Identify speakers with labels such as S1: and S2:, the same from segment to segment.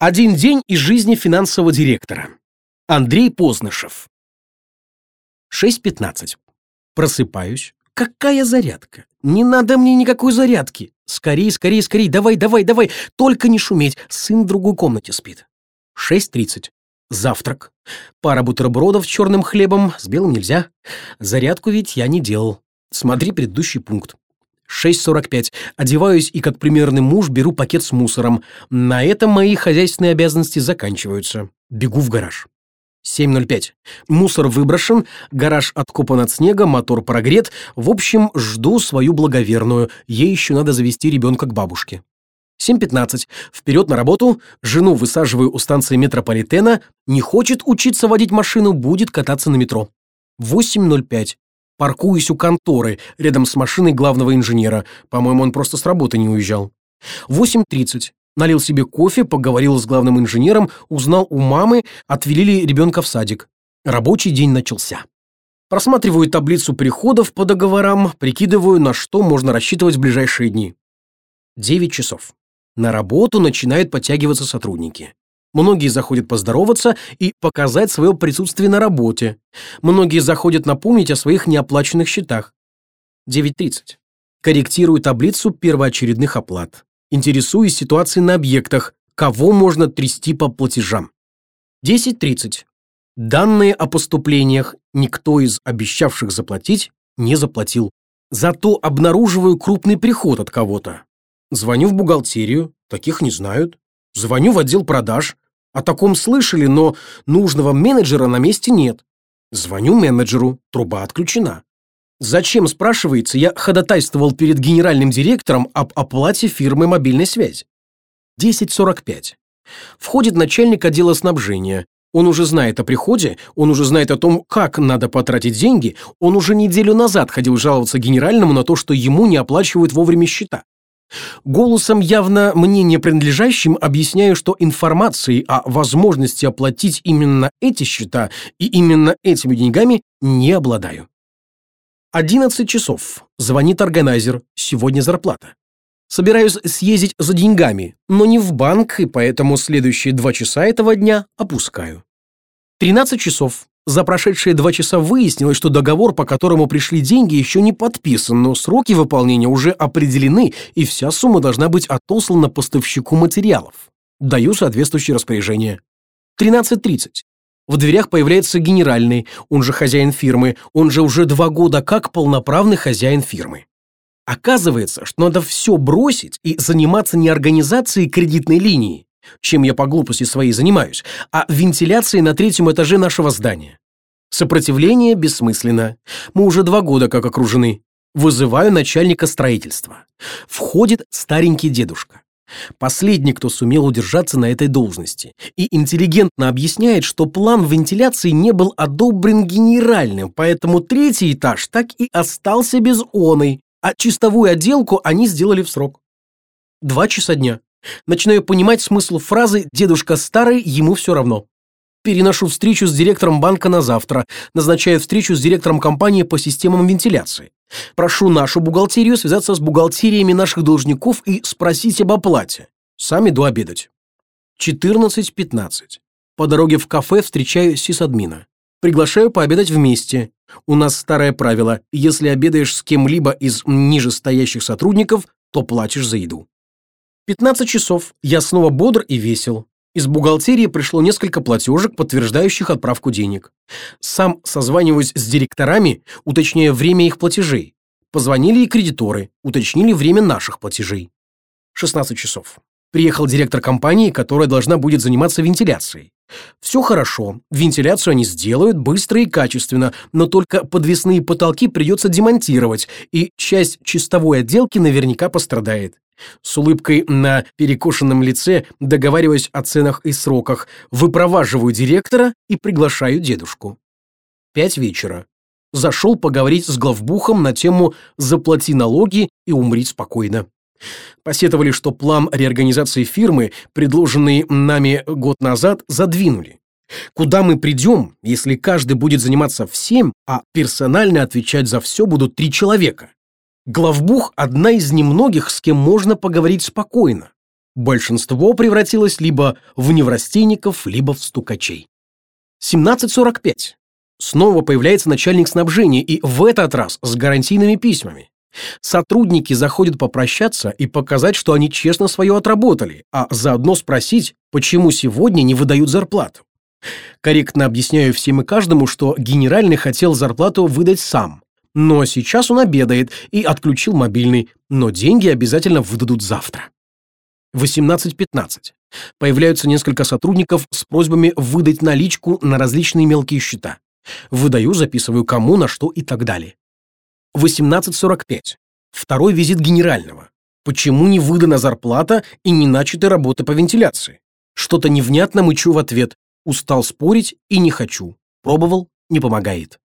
S1: Один день из жизни финансового директора. Андрей Познышев. 6.15. Просыпаюсь. Какая зарядка? Не надо мне никакой зарядки. Скорей, скорей, скорей, давай, давай, давай. Только не шуметь. Сын в другой комнате спит. 6.30. Завтрак. Пара бутербродов с черным хлебом. С белым нельзя. Зарядку ведь я не делал. Смотри предыдущий пункт. 6.45. Одеваюсь и, как примерный муж, беру пакет с мусором. На этом мои хозяйственные обязанности заканчиваются. Бегу в гараж. 7.05. Мусор выброшен, гараж откопан от снега, мотор прогрет. В общем, жду свою благоверную. Ей еще надо завести ребенка к бабушке. 7.15. Вперед на работу. Жену высаживаю у станции метрополитена. Не хочет учиться водить машину, будет кататься на метро. 8.05. Паркуюсь у конторы, рядом с машиной главного инженера. По-моему, он просто с работы не уезжал. 8.30. Налил себе кофе, поговорил с главным инженером, узнал у мамы, отвели ребенка в садик. Рабочий день начался. Просматриваю таблицу приходов по договорам, прикидываю, на что можно рассчитывать в ближайшие дни. 9 часов. На работу начинают подтягиваться сотрудники. Многие заходят поздороваться и показать свое присутствие на работе. Многие заходят напомнить о своих неоплаченных счетах. 9.30. Корректирую таблицу первоочередных оплат. Интересуюсь ситуацией на объектах, кого можно трясти по платежам. 10.30. Данные о поступлениях никто из обещавших заплатить не заплатил. Зато обнаруживаю крупный приход от кого-то. Звоню в бухгалтерию, таких не знают. Звоню в отдел продаж. О таком слышали, но нужного менеджера на месте нет. Звоню менеджеру, труба отключена. Зачем, спрашивается, я ходатайствовал перед генеральным директором об оплате фирмы мобильной связи? 10.45. Входит начальник отдела снабжения. Он уже знает о приходе, он уже знает о том, как надо потратить деньги, он уже неделю назад ходил жаловаться генеральному на то, что ему не оплачивают вовремя счета. Голосом явно мне не принадлежащим объясняю, что информацией о возможности оплатить именно эти счета и именно этими деньгами не обладаю. 11 часов. Звонит органайзер. Сегодня зарплата. Собираюсь съездить за деньгами, но не в банк, и поэтому следующие два часа этого дня опускаю. 13 часов. За прошедшие два часа выяснилось, что договор, по которому пришли деньги, еще не подписан, но сроки выполнения уже определены, и вся сумма должна быть отослана поставщику материалов. Даю соответствующее распоряжение. 13.30. В дверях появляется генеральный, он же хозяин фирмы, он же уже два года как полноправный хозяин фирмы. Оказывается, что надо все бросить и заниматься не организацией кредитной линии, чем я по глупости своей занимаюсь, а вентиляцией на третьем этаже нашего здания. Сопротивление бессмысленно. Мы уже два года как окружены. Вызываю начальника строительства. Входит старенький дедушка. Последний, кто сумел удержаться на этой должности, и интеллигентно объясняет, что план вентиляции не был одобрен генеральным, поэтому третий этаж так и остался без оной, а чистовую отделку они сделали в срок. Два часа дня. Начинаю понимать смысл фразы «дедушка старый, ему все равно». Переношу встречу с директором банка на завтра, назначаю встречу с директором компании по системам вентиляции. Прошу нашу бухгалтерию связаться с бухгалтериями наших должников и спросить об оплате. Сам иду обедать. 14.15. По дороге в кафе встречаю сисадмина. Приглашаю пообедать вместе. У нас старое правило, если обедаешь с кем-либо из нижестоящих сотрудников, то платишь за еду. 15 часов. Я снова бодр и весел. Из бухгалтерии пришло несколько платежек, подтверждающих отправку денег. Сам созваниваюсь с директорами, уточняя время их платежей. Позвонили и кредиторы, уточнили время наших платежей. 16 часов. Приехал директор компании, которая должна будет заниматься вентиляцией. Все хорошо, вентиляцию они сделают быстро и качественно, но только подвесные потолки придется демонтировать, и часть чистовой отделки наверняка пострадает. С улыбкой на перекошенном лице договариваюсь о ценах и сроках, выпроваживаю директора и приглашаю дедушку. Пять вечера. Зашел поговорить с главбухом на тему «Заплати налоги и умри спокойно». Посетовали, что план реорганизации фирмы, предложенный нами год назад, задвинули. Куда мы придем, если каждый будет заниматься всем, а персонально отвечать за все будут три человека? Главбух – одна из немногих, с кем можно поговорить спокойно. Большинство превратилось либо в неврастенников, либо в стукачей. 17.45. Снова появляется начальник снабжения, и в этот раз с гарантийными письмами. Сотрудники заходят попрощаться и показать, что они честно свое отработали, а заодно спросить, почему сегодня не выдают зарплату. Корректно объясняю всем и каждому, что генеральный хотел зарплату выдать сам, но сейчас он обедает и отключил мобильный, но деньги обязательно выдадут завтра. 18.15. Появляются несколько сотрудников с просьбами выдать наличку на различные мелкие счета. Выдаю, записываю кому, на что и так далее. 18.45. Второй визит генерального. Почему не выдана зарплата и не начаты работы по вентиляции? Что-то невнятно мычу в ответ. Устал спорить и не хочу. Пробовал, не помогает.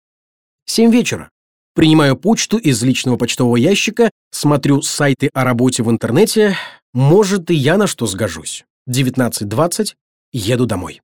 S1: 7 вечера. Принимаю почту из личного почтового ящика, смотрю сайты о работе в интернете. Может, и я на что сгожусь. 19.20. Еду домой.